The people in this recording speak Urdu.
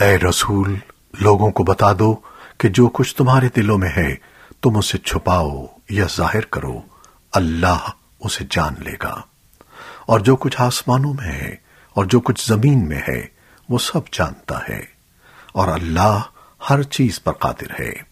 اے رسول، لوگوں کو بتا دو کہ جو کچھ تمہارے دلوں میں ہے، تم اسے چھپاؤ یا ظاہر کرو، اللہ اسے جان لے گا۔ اور جو کچھ آسمانوں میں ہے اور جو کچھ زمین میں ہے، وہ سب جانتا ہے۔ اور اللہ ہر چیز پر قادر ہے۔